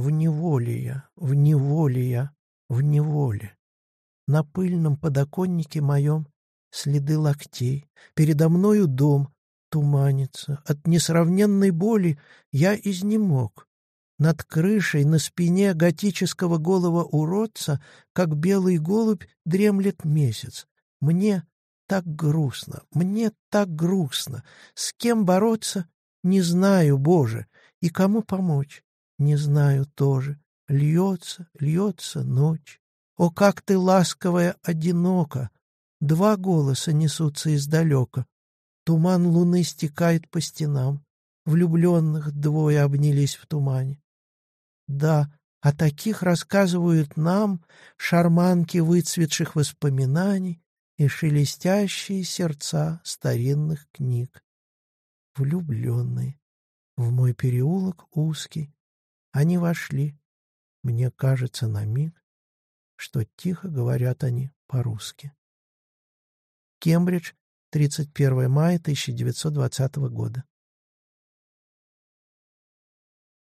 В неволе я, в неволе я, в неволе. На пыльном подоконнике моем следы локтей, передо мною дом туманится. От несравненной боли я изнемог. Над крышей на спине готического голого уродца, как белый голубь, дремлет месяц. Мне так грустно, мне так грустно. С кем бороться? Не знаю, Боже. И кому помочь? Не знаю тоже. Льется, льется ночь. О, как ты ласковая, одинока! Два голоса несутся издалека. Туман луны стекает по стенам. Влюбленных двое обнялись в тумане. Да, о таких рассказывают нам шарманки выцветших воспоминаний и шелестящие сердца старинных книг. Влюбленные. В мой переулок узкий они вошли. Мне кажется на миг, что тихо говорят они по-русски. Кембридж, 31 мая 1920 года.